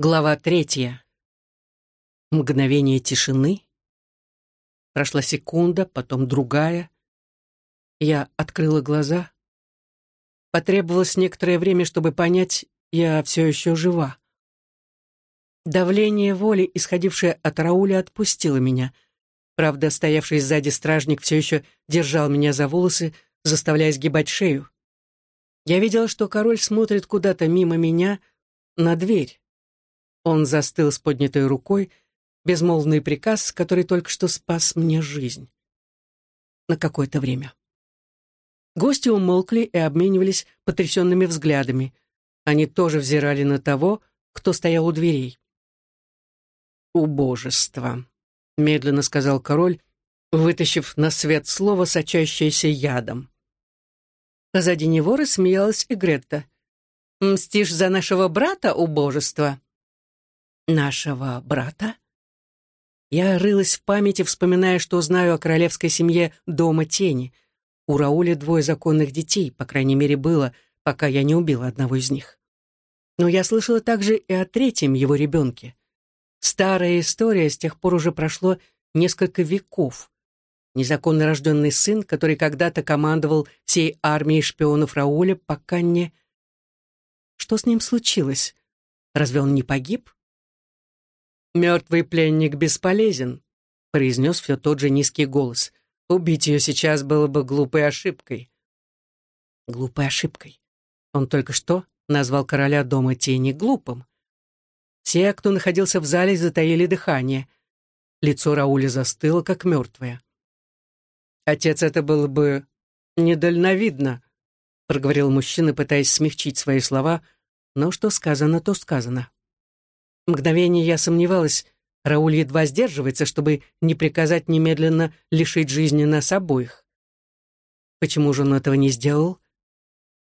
Глава третья. Мгновение тишины. Прошла секунда, потом другая. Я открыла глаза. Потребовалось некоторое время, чтобы понять, я все еще жива. Давление воли, исходившее от Рауля, отпустило меня. Правда, стоявший сзади стражник все еще держал меня за волосы, заставляя сгибать шею. Я видела, что король смотрит куда-то мимо меня на дверь. Он застыл с поднятой рукой, безмолвный приказ, который только что спас мне жизнь. На какое-то время. Гости умолкли и обменивались потрясенными взглядами. Они тоже взирали на того, кто стоял у дверей. «Убожество», — медленно сказал король, вытащив на свет слово, сочащееся ядом. Позади него рассмеялась и Гретта. «Мстишь за нашего брата, убожество?» Нашего брата? Я рылась в памяти, вспоминая, что знаю о королевской семье Дома Тени. У Рауля двое законных детей, по крайней мере, было, пока я не убила одного из них. Но я слышала также и о третьем его ребенке. Старая история, с тех пор уже прошло несколько веков. Незаконно рожденный сын, который когда-то командовал всей армией шпионов Рауля, пока не... Что с ним случилось? Разве он не погиб? «Мертвый пленник бесполезен», — произнес все тот же низкий голос. «Убить ее сейчас было бы глупой ошибкой». Глупой ошибкой. Он только что назвал короля дома тени глупым. Все, кто находился в зале, затаили дыхание. Лицо Рауля застыло, как мертвое. «Отец, это было бы недальновидно», — проговорил мужчина, пытаясь смягчить свои слова, но что сказано, то сказано. Мгновение я сомневалась, Рауль едва сдерживается, чтобы не приказать немедленно лишить жизни нас обоих. Почему же он этого не сделал?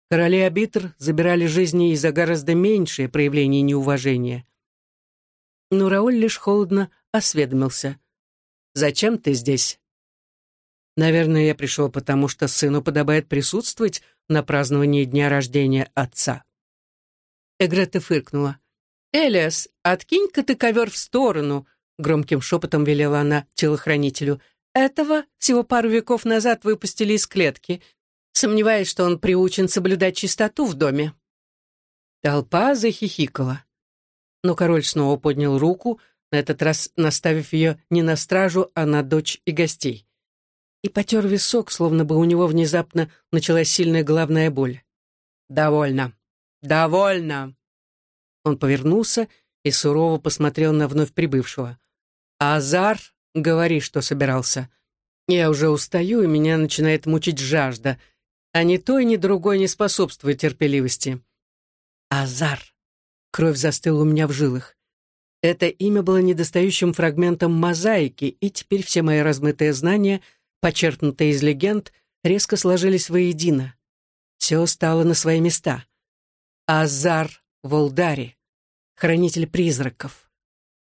Короли Абитр забирали жизни из-за гораздо меньшее проявление неуважения. Но Рауль лишь холодно осведомился. «Зачем ты здесь?» «Наверное, я пришел потому, что сыну подобает присутствовать на праздновании дня рождения отца». Эгрета фыркнула. «Элиас, откинь-ка ты ковер в сторону», — громким шепотом велела она телохранителю. «Этого всего пару веков назад выпустили из клетки. Сомневаюсь, что он приучен соблюдать чистоту в доме». Толпа захихикала. Но король снова поднял руку, на этот раз наставив ее не на стражу, а на дочь и гостей. И потер висок, словно бы у него внезапно началась сильная головная боль. «Довольно. Довольно!» Он повернулся и сурово посмотрел на вновь прибывшего. «Азар, говори, что собирался. Я уже устаю, и меня начинает мучить жажда, а ни то и ни другое не способствует терпеливости». «Азар!» Кровь застыла у меня в жилах. Это имя было недостающим фрагментом мозаики, и теперь все мои размытые знания, почерпнутые из легенд, резко сложились воедино. Все стало на свои места. Азар Волдари, хранитель призраков.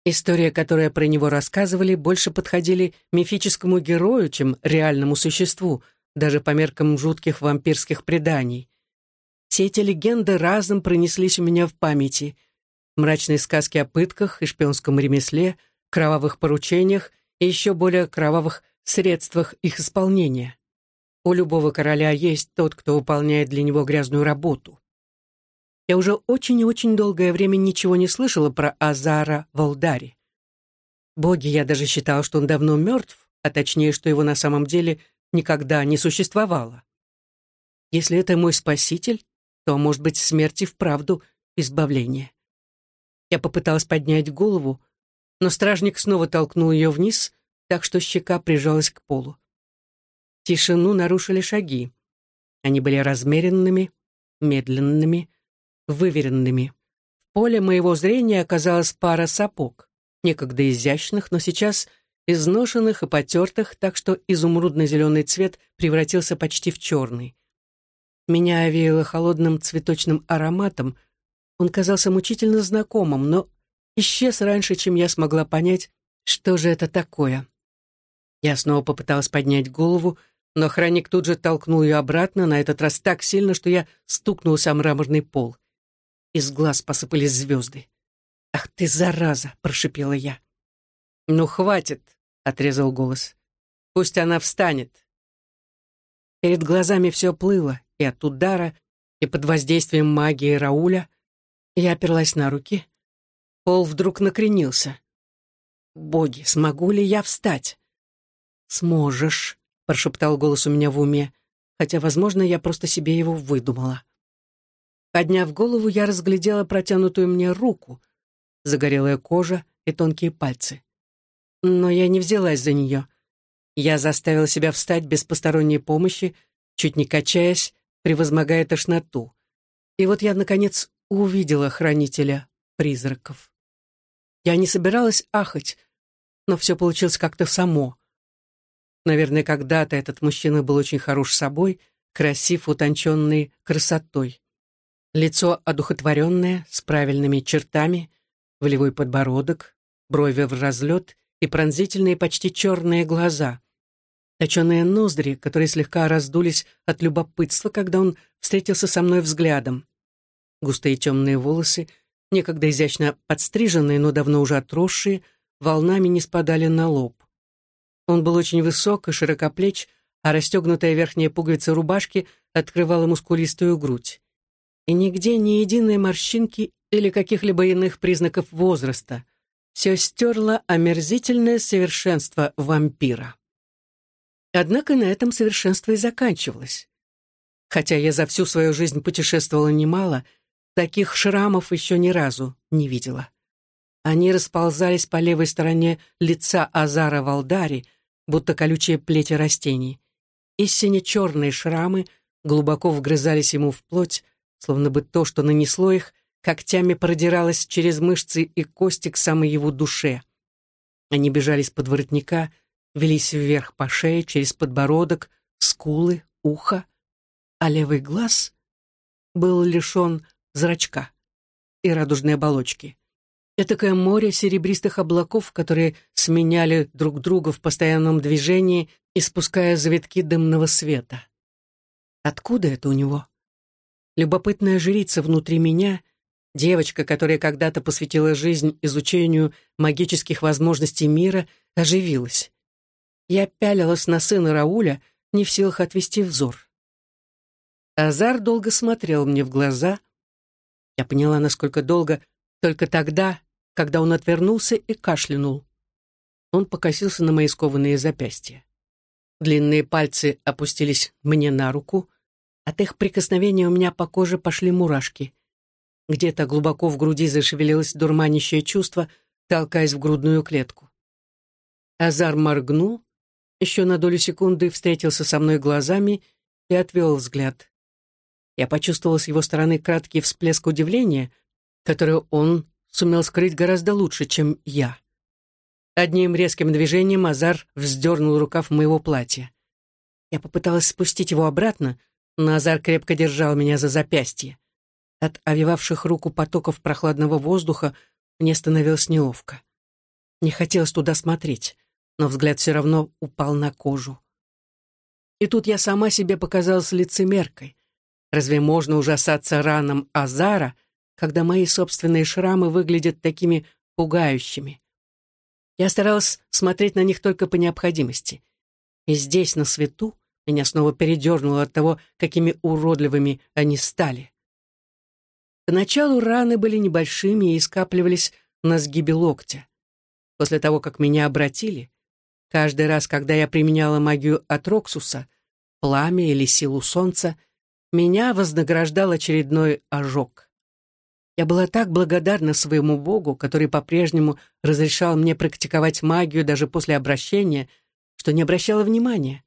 История, которая про него рассказывали, больше подходили мифическому герою, чем реальному существу, даже по меркам жутких вампирских преданий. Все эти легенды разом пронеслись у меня в памяти. Мрачные сказки о пытках и шпионском ремесле, кровавых поручениях и еще более кровавых средствах их исполнения. У любого короля есть тот, кто выполняет для него грязную работу. Я уже очень и очень долгое время ничего не слышала про Азара Волдари. Боги, я даже считала, что он давно мертв, а точнее, что его на самом деле никогда не существовало. Если это мой спаситель, то, может быть, смерти вправду избавление. Я попыталась поднять голову, но стражник снова толкнул ее вниз, так что щека прижалась к полу. Тишину нарушили шаги. Они были размеренными, медленными, выверенными. В поле моего зрения оказалась пара сапог, некогда изящных, но сейчас изношенных и потертых, так что изумрудно-зеленый цвет превратился почти в черный. Меня овеяло холодным цветочным ароматом. Он казался мучительно знакомым, но исчез раньше, чем я смогла понять, что же это такое. Я снова попыталась поднять голову, но охранник тут же толкнул ее обратно, на этот раз так сильно, что я стукнулась о мраморный пол. Из глаз посыпались звезды. «Ах ты, зараза!» — прошипела я. «Ну, хватит!» — отрезал голос. «Пусть она встанет!» Перед глазами все плыло, и от удара, и под воздействием магии Рауля. Я оперлась на руки. Пол вдруг накренился. «Боги, смогу ли я встать?» «Сможешь», — прошептал голос у меня в уме, хотя, возможно, я просто себе его выдумала. Подняв голову, я разглядела протянутую мне руку, загорелая кожа и тонкие пальцы. Но я не взялась за нее. Я заставила себя встать без посторонней помощи, чуть не качаясь, превозмогая тошноту. И вот я, наконец, увидела хранителя призраков. Я не собиралась ахать, но все получилось как-то само. Наверное, когда-то этот мужчина был очень хорош собой, красив, утонченный красотой. Лицо одухотворенное, с правильными чертами, волевой подбородок, брови в разлет и пронзительные, почти черные глаза. Точеные ноздри, которые слегка раздулись от любопытства, когда он встретился со мной взглядом. Густые темные волосы, некогда изящно подстриженные, но давно уже отросшие, волнами не спадали на лоб. Он был очень высок и широкоплеч, а расстегнутая верхняя пуговица рубашки открывала мускулистую грудь. И нигде ни единой морщинки или каких-либо иных признаков возраста. Все стерло омерзительное совершенство вампира. Однако на этом совершенство и заканчивалось. Хотя я за всю свою жизнь путешествовала немало, таких шрамов еще ни разу не видела. Они расползались по левой стороне лица Азара Валдари, будто колючие плети растений. И сине-черные шрамы глубоко вгрызались ему в плоть, словно бы то, что нанесло их, когтями продиралось через мышцы и кости к самой его душе. Они бежали с под воротника, велись вверх по шее, через подбородок, скулы, ухо, а левый глаз был лишен зрачка и радужной оболочки. Этакое море серебристых облаков, которые сменяли друг друга в постоянном движении, испуская завитки дымного света. Откуда это у него? Любопытная жрица внутри меня, девочка, которая когда-то посвятила жизнь изучению магических возможностей мира, оживилась. Я пялилась на сына Рауля, не в силах отвести взор. Азар долго смотрел мне в глаза. Я поняла, насколько долго, только тогда, когда он отвернулся и кашлянул. Он покосился на мои скованные запястья. Длинные пальцы опустились мне на руку. От их прикосновения у меня по коже пошли мурашки. Где-то глубоко в груди зашевелилось дурманящее чувство, толкаясь в грудную клетку. Азар моргнул, еще на долю секунды встретился со мной глазами и отвел взгляд. Я почувствовал с его стороны краткий всплеск удивления, который он сумел скрыть гораздо лучше, чем я. Одним резким движением Азар вздернул рукав моего платья. Я попыталась спустить его обратно, но Азар крепко держал меня за запястье. От овивавших руку потоков прохладного воздуха мне становилось неловко. Не хотелось туда смотреть, но взгляд все равно упал на кожу. И тут я сама себе показалась лицемеркой. Разве можно ужасаться ранам Азара, когда мои собственные шрамы выглядят такими пугающими. Я старалась смотреть на них только по необходимости. И здесь, на свету, меня снова передернуло от того, какими уродливыми они стали. Поначалу раны были небольшими и скапливались на сгибе локтя. После того, как меня обратили, каждый раз, когда я применяла магию от Роксуса, пламя или силу солнца, меня вознаграждал очередной ожог. Я была так благодарна своему Богу, который по-прежнему разрешал мне практиковать магию даже после обращения, что не обращала внимания.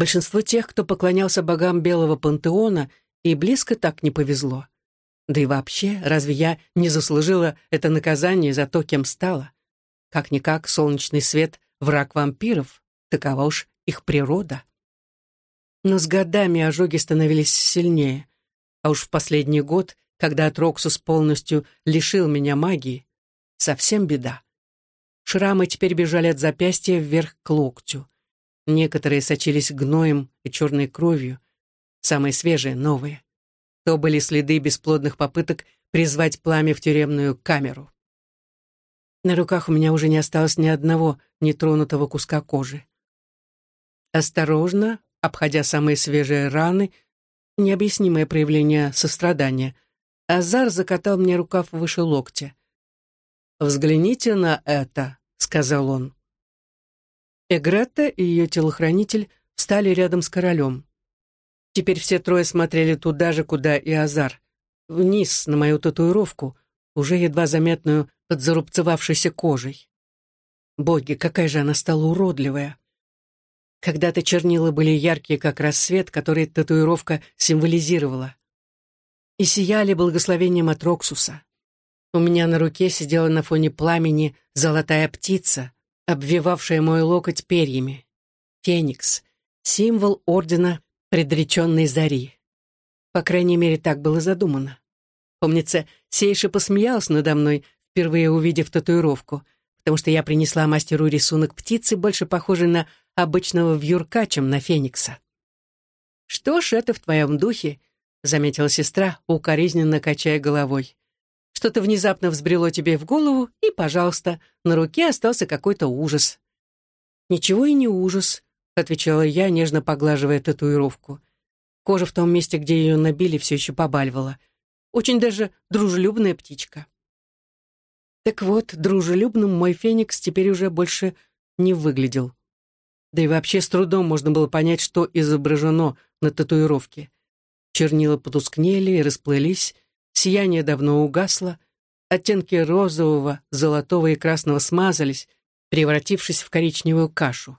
Большинство тех, кто поклонялся богам Белого Пантеона, и близко так не повезло. Да и вообще, разве я не заслужила это наказание за то, кем стала? Как-никак, солнечный свет — враг вампиров, такова уж их природа. Но с годами ожоги становились сильнее, а уж в последний год когда Атроксус полностью лишил меня магии, совсем беда. Шрамы теперь бежали от запястья вверх к локтю. Некоторые сочились гноем и черной кровью, самые свежие, новые. То были следы бесплодных попыток призвать пламя в тюремную камеру. На руках у меня уже не осталось ни одного нетронутого куска кожи. Осторожно, обходя самые свежие раны, необъяснимое проявление сострадания, Азар закатал мне рукав выше локтя. «Взгляните на это», — сказал он. Эгретта и ее телохранитель встали рядом с королем. Теперь все трое смотрели туда же, куда и Азар, вниз, на мою татуировку, уже едва заметную под зарубцевавшейся кожей. Боги, какая же она стала уродливая. Когда-то чернила были яркие, как рассвет, который татуировка символизировала. И сияли благословением от Роксуса. У меня на руке сидела на фоне пламени золотая птица, обвивавшая мой локоть перьями. Феникс — символ ордена предреченной зари. По крайней мере, так было задумано. Помнится, Сейша посмеялась надо мной, впервые увидев татуировку, потому что я принесла мастеру рисунок птицы, больше похожий на обычного вьюрка, чем на феникса. «Что ж, это в твоем духе», — заметила сестра, укоризненно качая головой. Что-то внезапно взбрело тебе в голову, и, пожалуйста, на руке остался какой-то ужас. «Ничего и не ужас», — отвечала я, нежно поглаживая татуировку. Кожа в том месте, где ее набили, все еще побаливала. Очень даже дружелюбная птичка. Так вот, дружелюбным мой феникс теперь уже больше не выглядел. Да и вообще с трудом можно было понять, что изображено на татуировке. Чернила потускнели и расплылись, Сияние давно угасло, оттенки розового, золотого и красного смазались, превратившись в коричневую кашу.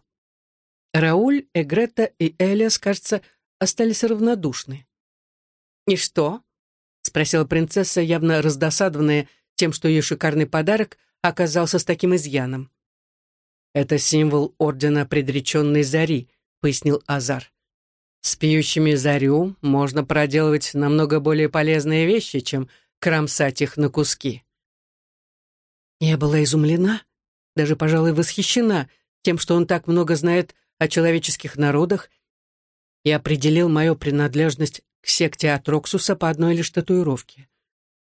Рауль, Эгрета и Элиас, кажется, остались равнодушны. «И что?» — спросила принцесса, явно раздосадованная тем, что ее шикарный подарок оказался с таким изъяном. «Это символ Ордена Предреченной Зари», — пояснил Азар. С пьющими зарю можно проделывать намного более полезные вещи, чем кромсать их на куски. Я была изумлена, даже, пожалуй, восхищена тем, что он так много знает о человеческих народах и определил мою принадлежность к секте Атроксуса по одной лишь татуировке.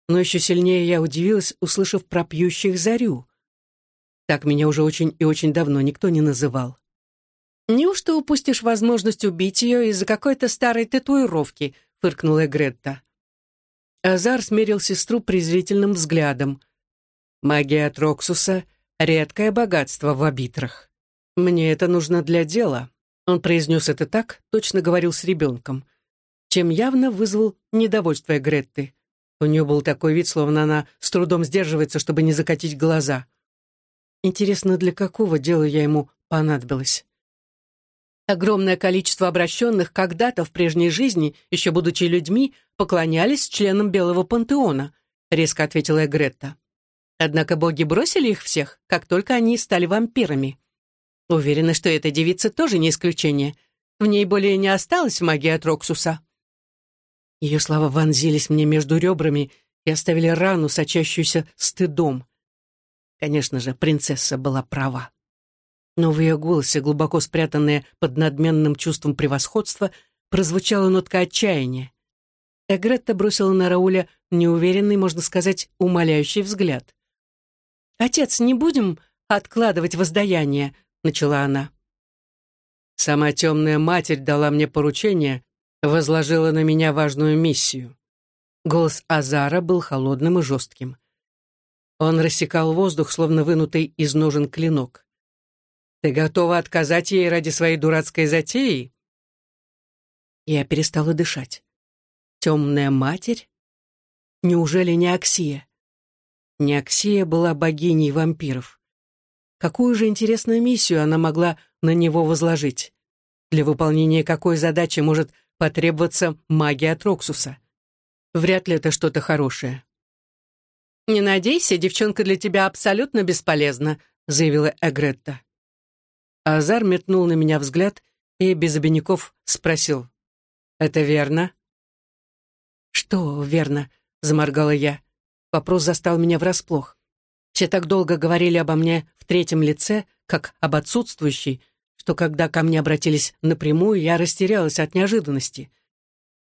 Но еще сильнее я удивилась, услышав про пьющих зарю. Так меня уже очень и очень давно никто не называл. «Неужто упустишь возможность убить ее из-за какой-то старой татуировки?» — фыркнула Гретта. Азар смерил сестру презрительным взглядом. «Магия от Роксуса — редкое богатство в обитрах. Мне это нужно для дела». Он произнес это так, точно говорил с ребенком, чем явно вызвал недовольство Гретты. У нее был такой вид, словно она с трудом сдерживается, чтобы не закатить глаза. Интересно, для какого дела я ему понадобилась? Огромное количество обращенных когда-то в прежней жизни, еще будучи людьми, поклонялись членам Белого пантеона, резко ответила Гретта. Однако боги бросили их всех, как только они стали вампирами. Уверена, что эта девица тоже не исключение. В ней более не осталось магии от Роксуса. Ее слова вонзились мне между ребрами и оставили рану, сочащуюся стыдом. Конечно же, принцесса была права но в ее голосе, глубоко спрятанная под надменным чувством превосходства, прозвучала нотка отчаяния. Эгретта бросила на Рауля неуверенный, можно сказать, умоляющий взгляд. «Отец, не будем откладывать воздаяние», — начала она. «Сама темная матерь дала мне поручение, возложила на меня важную миссию». Голос Азара был холодным и жестким. Он рассекал воздух, словно вынутый из ножен клинок. Ты готова отказать ей ради своей дурацкой затеи?» Я перестала дышать. Темная матерь? Неужели не Аксия? Не Аксия была богиней вампиров. Какую же интересную миссию она могла на него возложить? Для выполнения какой задачи может потребоваться магия от Роксуса? Вряд ли это что-то хорошее. «Не надейся, девчонка для тебя абсолютно бесполезна», заявила Эгретта. Азар метнул на меня взгляд и без обиняков спросил. «Это верно?» «Что верно?» — заморгала я. Вопрос застал меня врасплох. Все так долго говорили обо мне в третьем лице, как об отсутствующей, что когда ко мне обратились напрямую, я растерялась от неожиданности.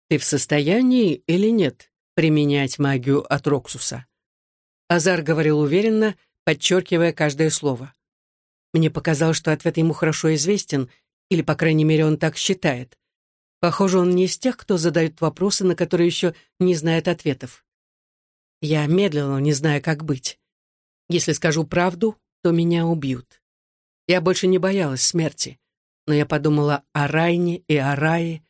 «Ты в состоянии или нет применять магию от Роксуса?» Азар говорил уверенно, подчеркивая каждое слово. Мне показалось, что ответ ему хорошо известен, или, по крайней мере, он так считает. Похоже, он не из тех, кто задает вопросы, на которые еще не знает ответов. Я медленно, не зная, как быть. Если скажу правду, то меня убьют. Я больше не боялась смерти, но я подумала о Райне и о Рае,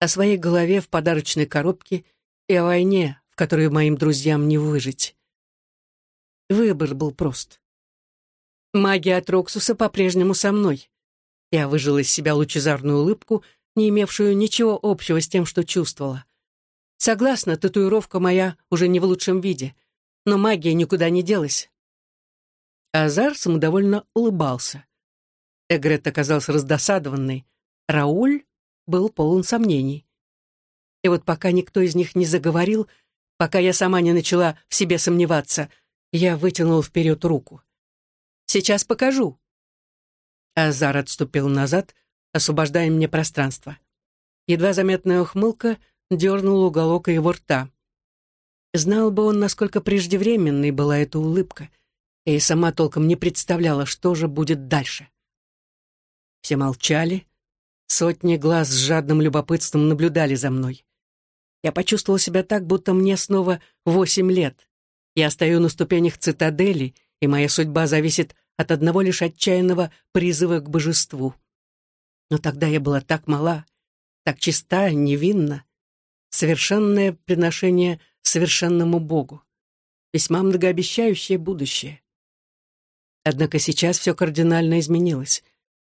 о своей голове в подарочной коробке и о войне, в которой моим друзьям не выжить. Выбор был прост. Магия от Роксуса по-прежнему со мной. Я выжила из себя лучезарную улыбку, не имевшую ничего общего с тем, что чувствовала. Согласна, татуировка моя уже не в лучшем виде, но магия никуда не делась. Азар самодовольно улыбался. Эгрет оказался раздосадованный. Рауль был полон сомнений. И вот пока никто из них не заговорил, пока я сама не начала в себе сомневаться, я вытянул вперед руку. «Сейчас покажу». Азар отступил назад, освобождая мне пространство. Едва заметная ухмылка дернула уголок его рта. Знал бы он, насколько преждевременной была эта улыбка, и сама толком не представляла, что же будет дальше. Все молчали, сотни глаз с жадным любопытством наблюдали за мной. Я почувствовал себя так, будто мне снова восемь лет. Я стою на ступенях цитадели, и моя судьба зависит от одного лишь отчаянного призыва к божеству. Но тогда я была так мала, так чиста, невинна. Совершенное приношение совершенному Богу. Весьма многообещающее будущее. Однако сейчас все кардинально изменилось.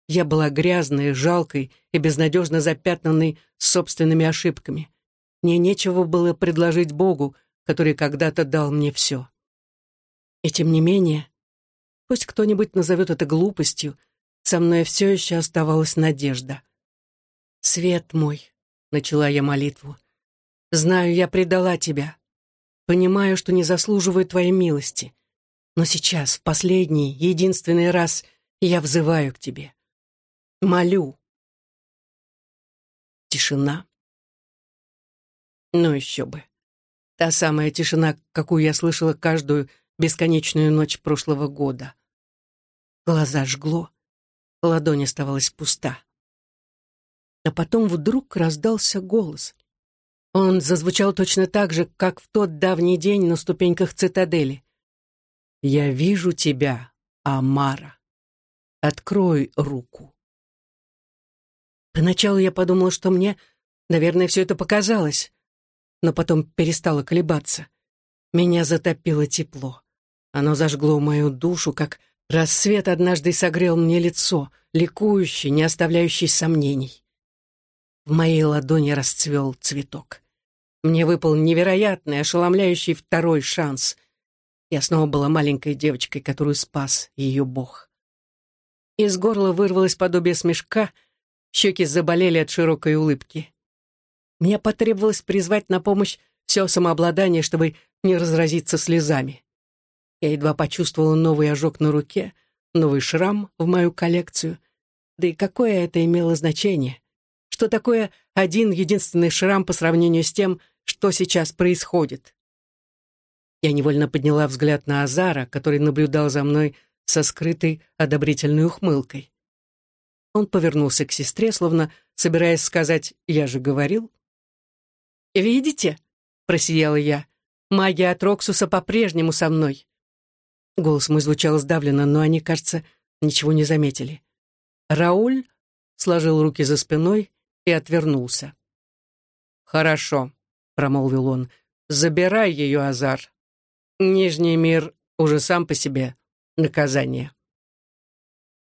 Я была грязной, жалкой и безнадежно запятнанной собственными ошибками. Мне нечего было предложить Богу, который когда-то дал мне все. И тем не менее, пусть кто-нибудь назовет это глупостью, со мной все еще оставалась надежда. «Свет мой», — начала я молитву, — «знаю, я предала тебя. Понимаю, что не заслуживаю твоей милости. Но сейчас, в последний, единственный раз, я взываю к тебе. Молю». Тишина. Ну еще бы. Та самая тишина, какую я слышала каждую бесконечную ночь прошлого года. Глаза жгло, ладонь оставалась пуста. А потом вдруг раздался голос. Он зазвучал точно так же, как в тот давний день на ступеньках цитадели. «Я вижу тебя, Амара. Открой руку». Поначалу я подумала, что мне, наверное, все это показалось, но потом перестала колебаться. Меня затопило тепло. Оно зажгло мою душу, как рассвет однажды согрел мне лицо, ликующий, не оставляющий сомнений. В моей ладони расцвел цветок. Мне выпал невероятный, ошеломляющий второй шанс. Я снова была маленькой девочкой, которую спас ее Бог. Из горла вырвалось подобие смешка, щеки заболели от широкой улыбки. Мне потребовалось призвать на помощь все самообладание, чтобы не разразиться слезами. Я едва почувствовала новый ожог на руке, новый шрам в мою коллекцию. Да и какое это имело значение? Что такое один единственный шрам по сравнению с тем, что сейчас происходит? Я невольно подняла взгляд на Азара, который наблюдал за мной со скрытой одобрительной ухмылкой. Он повернулся к сестре, словно собираясь сказать «я же говорил». «Видите?» — просияла я. «Магия от Роксуса по-прежнему со мной. Голос мой звучал сдавленно, но они, кажется, ничего не заметили. Рауль сложил руки за спиной и отвернулся. «Хорошо», — промолвил он, — «забирай ее, Азар. Нижний мир уже сам по себе наказание».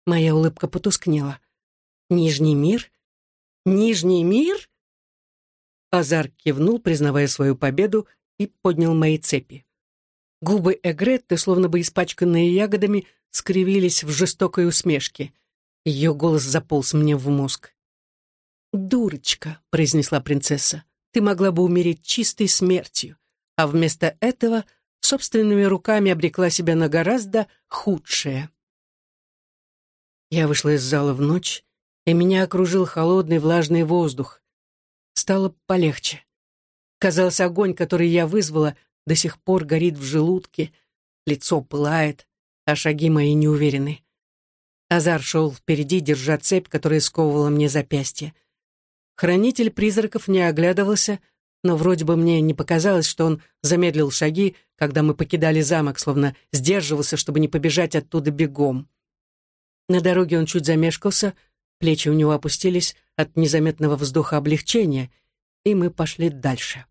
Моя улыбка потускнела. «Нижний мир? Нижний мир?» Азар кивнул, признавая свою победу, и поднял мои цепи. Губы Эгретты, словно бы испачканные ягодами, скривились в жестокой усмешке. Ее голос заполз мне в мозг. «Дурочка», — произнесла принцесса, — «ты могла бы умереть чистой смертью, а вместо этого собственными руками обрекла себя на гораздо худшее». Я вышла из зала в ночь, и меня окружил холодный влажный воздух. Стало полегче. Казалось, огонь, который я вызвала, до сих пор горит в желудке, лицо пылает, а шаги мои неуверены. Азар шел впереди, держа цепь, которая сковывала мне запястье. Хранитель призраков не оглядывался, но вроде бы мне не показалось, что он замедлил шаги, когда мы покидали замок, словно сдерживался, чтобы не побежать оттуда бегом. На дороге он чуть замешкался, плечи у него опустились от незаметного вздоха облегчения, и мы пошли дальше.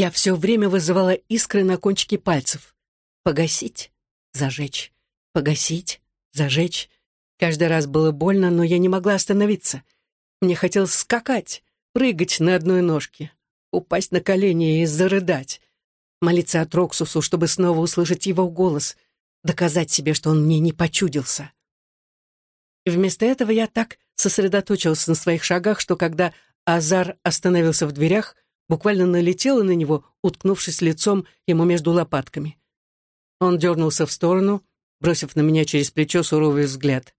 Я все время вызывала искры на кончике пальцев. Погасить, зажечь, погасить, зажечь. Каждый раз было больно, но я не могла остановиться. Мне хотелось скакать, прыгать на одной ножке, упасть на колени и зарыдать, молиться от Роксусу, чтобы снова услышать его голос, доказать себе, что он мне не почудился. И вместо этого я так сосредоточился на своих шагах, что когда Азар остановился в дверях, буквально налетела на него, уткнувшись лицом ему между лопатками. Он дернулся в сторону, бросив на меня через плечо суровый взгляд.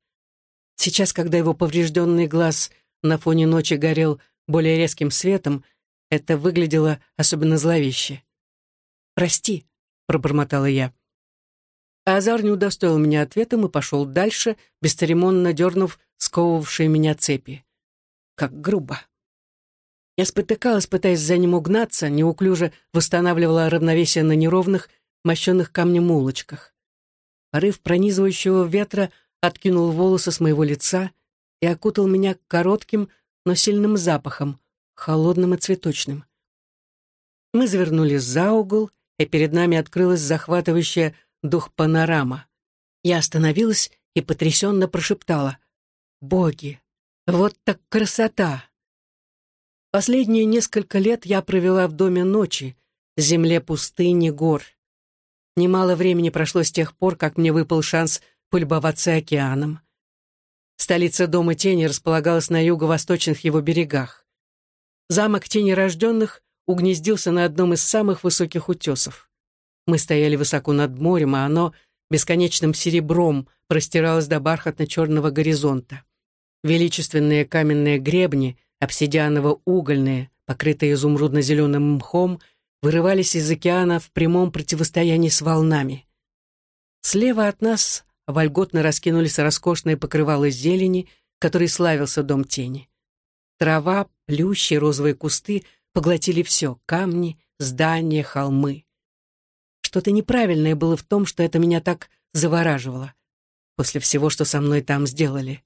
Сейчас, когда его поврежденный глаз на фоне ночи горел более резким светом, это выглядело особенно зловеще. «Прости», — пробормотала я. Азар не удостоил меня ответом и пошел дальше, бесцеремонно дернув сковывавшие меня цепи. Как грубо. Я спотыкалась, пытаясь за ним угнаться, неуклюже восстанавливала равновесие на неровных, мощенных камнем улочках. Порыв пронизывающего ветра откинул волосы с моего лица и окутал меня коротким, но сильным запахом, холодным и цветочным. Мы завернули за угол, и перед нами открылась захватывающая дух панорама. Я остановилась и потрясенно прошептала «Боги! Вот так красота!» Последние несколько лет я провела в доме ночи, земле пустыни, гор. Немало времени прошло с тех пор, как мне выпал шанс полюбоваться океаном. Столица Дома Тени располагалась на юго-восточных его берегах. Замок Тени Рожденных угнездился на одном из самых высоких утесов. Мы стояли высоко над морем, а оно бесконечным серебром простиралось до бархатно-черного горизонта. Величественные каменные гребни, обсидианово-угольные, покрытые изумрудно-зеленым мхом, вырывались из океана в прямом противостоянии с волнами. Слева от нас вольготно раскинулись роскошные покрывала зелени, который славился дом тени. Трава, плющи, розовые кусты поглотили все — камни, здания, холмы. Что-то неправильное было в том, что это меня так завораживало, после всего, что со мной там сделали.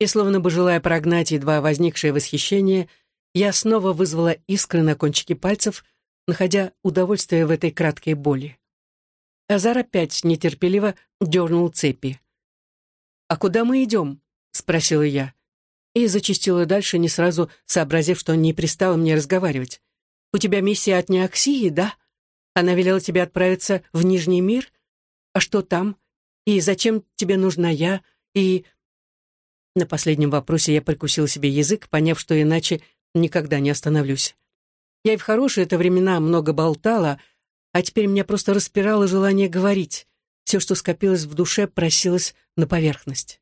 И словно бы желая прогнать едва возникшее восхищение, я снова вызвала искры на кончике пальцев, находя удовольствие в этой краткой боли. Азар опять нетерпеливо дернул цепи. «А куда мы идем?» — спросила я. И зачастила дальше, не сразу сообразив, что не пристало мне разговаривать. «У тебя миссия от Неоксии, да? Она велела тебе отправиться в Нижний мир? А что там? И зачем тебе нужна я? И...» На последнем вопросе я прикусил себе язык, поняв, что иначе никогда не остановлюсь. Я и в хорошие это времена много болтала, а теперь меня просто распирало желание говорить. Все, что скопилось в душе, просилось на поверхность.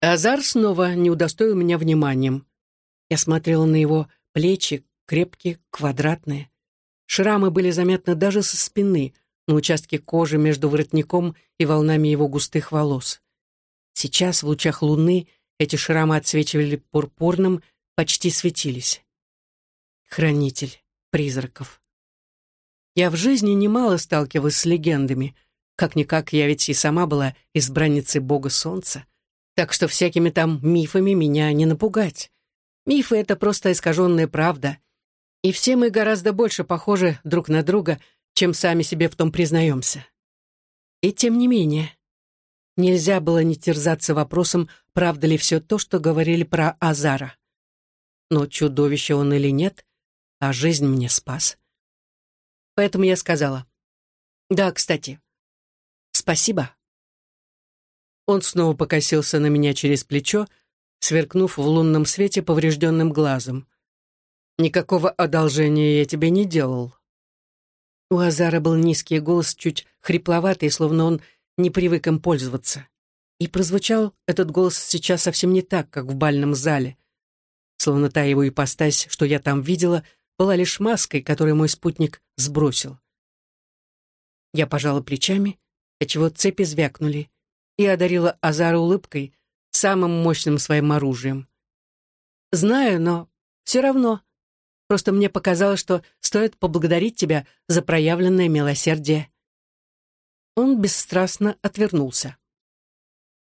Азар снова не удостоил меня вниманием. Я смотрела на его плечи, крепкие, квадратные. Шрамы были заметны даже со спины, на участке кожи между воротником и волнами его густых волос. Сейчас, в лучах луны, эти шрамы отсвечивали пурпурным, почти светились. Хранитель призраков. Я в жизни немало сталкивалась с легендами. Как-никак я ведь и сама была избранницей бога солнца. Так что всякими там мифами меня не напугать. Мифы — это просто искаженная правда. И все мы гораздо больше похожи друг на друга, чем сами себе в том признаемся. И тем не менее, нельзя было не терзаться вопросом, правда ли все то, что говорили про Азара. Но чудовище он или нет, а жизнь мне спас. Поэтому я сказала, «Да, кстати, спасибо». Он снова покосился на меня через плечо, сверкнув в лунном свете поврежденным глазом. «Никакого одолжения я тебе не делал». У Азара был низкий голос, чуть хрипловатый, словно он не привык им пользоваться. И прозвучал этот голос сейчас совсем не так, как в бальном зале. Словно та его ипостась, что я там видела — была лишь маской, которую мой спутник сбросил. Я пожала плечами отчего цепи звякнули, и одарила Азара улыбкой, самым мощным своим оружием. «Знаю, но все равно. Просто мне показалось, что стоит поблагодарить тебя за проявленное милосердие». Он бесстрастно отвернулся.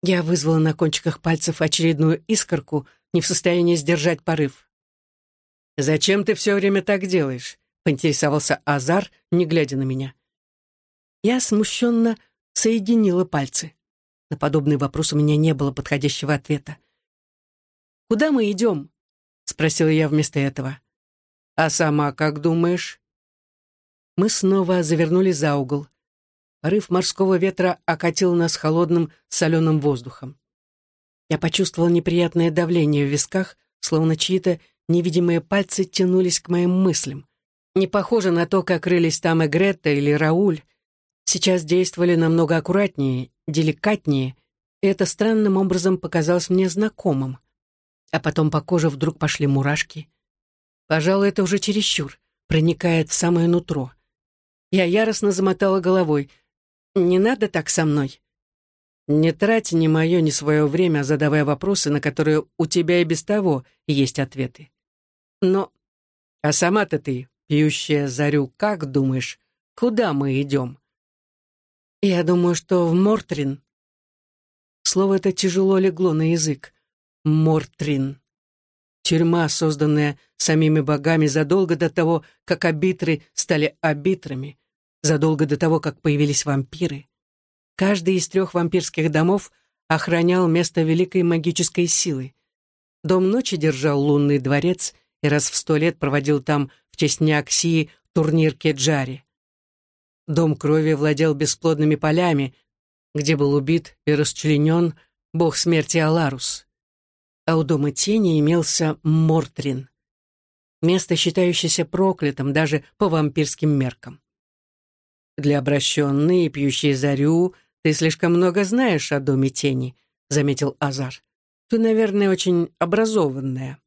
Я вызвала на кончиках пальцев очередную искорку, не в состоянии сдержать порыв. «Зачем ты все время так делаешь?» — поинтересовался Азар, не глядя на меня. Я смущенно соединила пальцы. На подобный вопрос у меня не было подходящего ответа. «Куда мы идем?» — спросила я вместо этого. «А сама как думаешь?» Мы снова завернули за угол. Порыв морского ветра окатил нас холодным соленым воздухом. Я почувствовал неприятное давление в висках, словно чьи-то невидимые пальцы тянулись к моим мыслям. Не похоже на то, как рылись там Эгретта или Рауль. Сейчас действовали намного аккуратнее, деликатнее, и это странным образом показалось мне знакомым. А потом по коже вдруг пошли мурашки. Пожалуй, это уже чересчур, проникает в самое нутро. Я яростно замотала головой. «Не надо так со мной». «Не трать ни мое, ни свое время, задавая вопросы, на которые у тебя и без того есть ответы. Но... А сама-то ты, пьющая зарю, как думаешь, куда мы идем?» «Я думаю, что в Мортрин». Слово это тяжело легло на язык. Мортрин. Тюрьма, созданная самими богами задолго до того, как абитры стали абитрами, задолго до того, как появились вампиры. Каждый из трех вампирских домов охранял место великой магической силы. Дом ночи держал лунный дворец и раз в сто лет проводил там в честь Неоксии турнир Кеджари. Дом крови владел бесплодными полями, где был убит и расчленен бог смерти Аларус. А у дома тени имелся Мортрин, место, считающееся проклятым даже по вампирским меркам. «Для обращенной и пьющей зарю ты слишком много знаешь о доме тени», — заметил Азар. «Ты, наверное, очень образованная».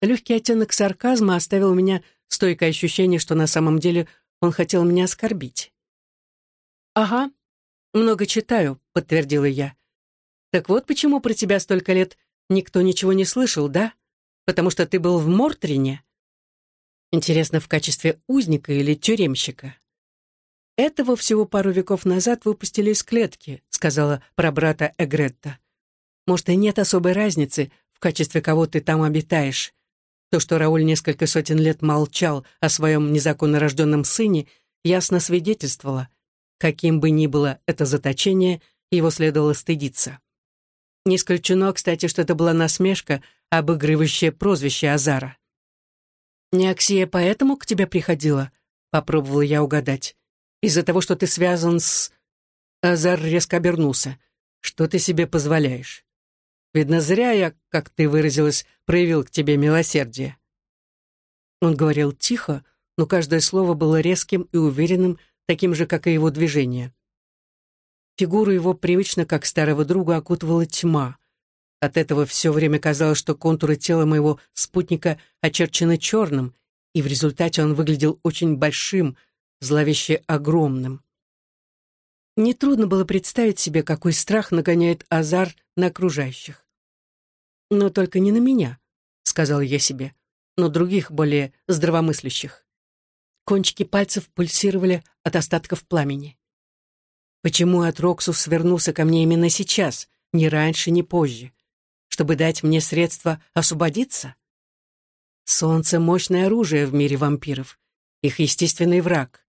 Легкий оттенок сарказма оставил у меня стойкое ощущение, что на самом деле он хотел меня оскорбить. «Ага, много читаю», — подтвердила я. «Так вот почему про тебя столько лет никто ничего не слышал, да? Потому что ты был в Мортрине?» Интересно, в качестве узника или тюремщика? «Этого всего пару веков назад выпустили из клетки», — сказала про брата Эгретта. «Может, и нет особой разницы, в качестве кого ты там обитаешь. То, что Рауль несколько сотен лет молчал о своем незаконно рожденном сыне, ясно свидетельствовало. Каким бы ни было это заточение, его следовало стыдиться. Не исключено, кстати, что это была насмешка, обыгрывающее прозвище Азара. «Неоксия поэтому к тебе приходила?» — попробовала я угадать. «Из-за того, что ты связан с...» Азар резко обернулся. «Что ты себе позволяешь? Видно, зря я, как ты выразилась, проявил к тебе милосердие». Он говорил тихо, но каждое слово было резким и уверенным, таким же, как и его движение. Фигуру его привычно, как старого друга, окутывала тьма. От этого все время казалось, что контуры тела моего спутника очерчены черным, и в результате он выглядел очень большим, зловеще огромным. Нетрудно было представить себе, какой страх нагоняет азар на окружающих. «Но только не на меня», — сказал я себе, но других, более здравомыслящих. Кончики пальцев пульсировали от остатков пламени. Почему Атроксус вернулся ко мне именно сейчас, ни раньше, ни позже? Чтобы дать мне средства освободиться? Солнце — мощное оружие в мире вампиров, их естественный враг.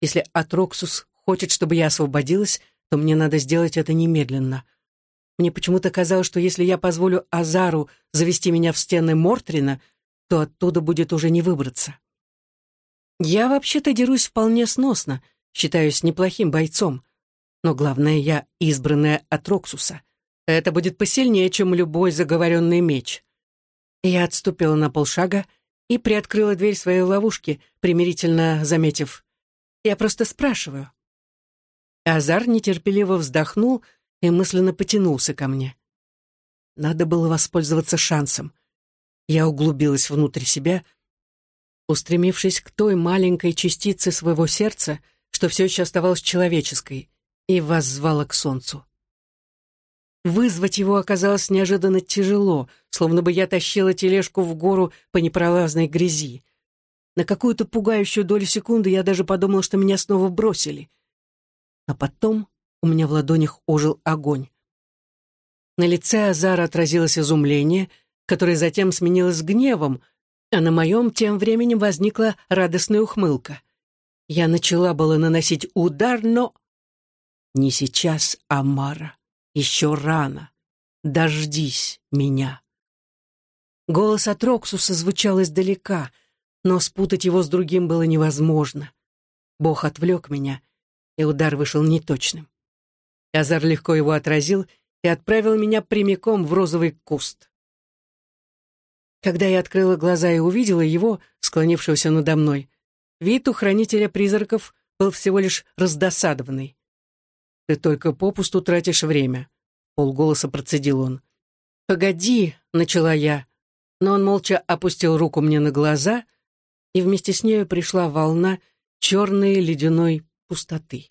Если Атроксус хочет, чтобы я освободилась, то мне надо сделать это немедленно — мне почему-то казалось, что если я позволю Азару завести меня в стены Мортрина, то оттуда будет уже не выбраться. Я вообще-то дерусь вполне сносно, считаюсь неплохим бойцом. Но главное, я избранная от Роксуса. Это будет посильнее, чем любой заговоренный меч. Я отступила на полшага и приоткрыла дверь своей ловушки, примирительно заметив. Я просто спрашиваю. Азар нетерпеливо вздохнул, и мысленно потянулся ко мне. Надо было воспользоваться шансом. Я углубилась внутрь себя, устремившись к той маленькой частице своего сердца, что все еще оставалось человеческой, и воззвала к солнцу. Вызвать его оказалось неожиданно тяжело, словно бы я тащила тележку в гору по непролазной грязи. На какую-то пугающую долю секунды я даже подумала, что меня снова бросили. А потом у меня в ладонях ожил огонь. На лице Азара отразилось изумление, которое затем сменилось гневом, а на моем тем временем возникла радостная ухмылка. Я начала было наносить удар, но... Не сейчас, Амара. Еще рано. Дождись меня. Голос от Роксуса звучал издалека, но спутать его с другим было невозможно. Бог отвлек меня, и удар вышел неточным. Азар легко его отразил и отправил меня прямиком в розовый куст. Когда я открыла глаза и увидела его, склонившегося надо мной, вид у хранителя призраков был всего лишь раздосадованный. Ты только попусту тратишь время», — полголоса процедил он. «Погоди», — начала я, но он молча опустил руку мне на глаза, и вместе с нею пришла волна черной ледяной пустоты.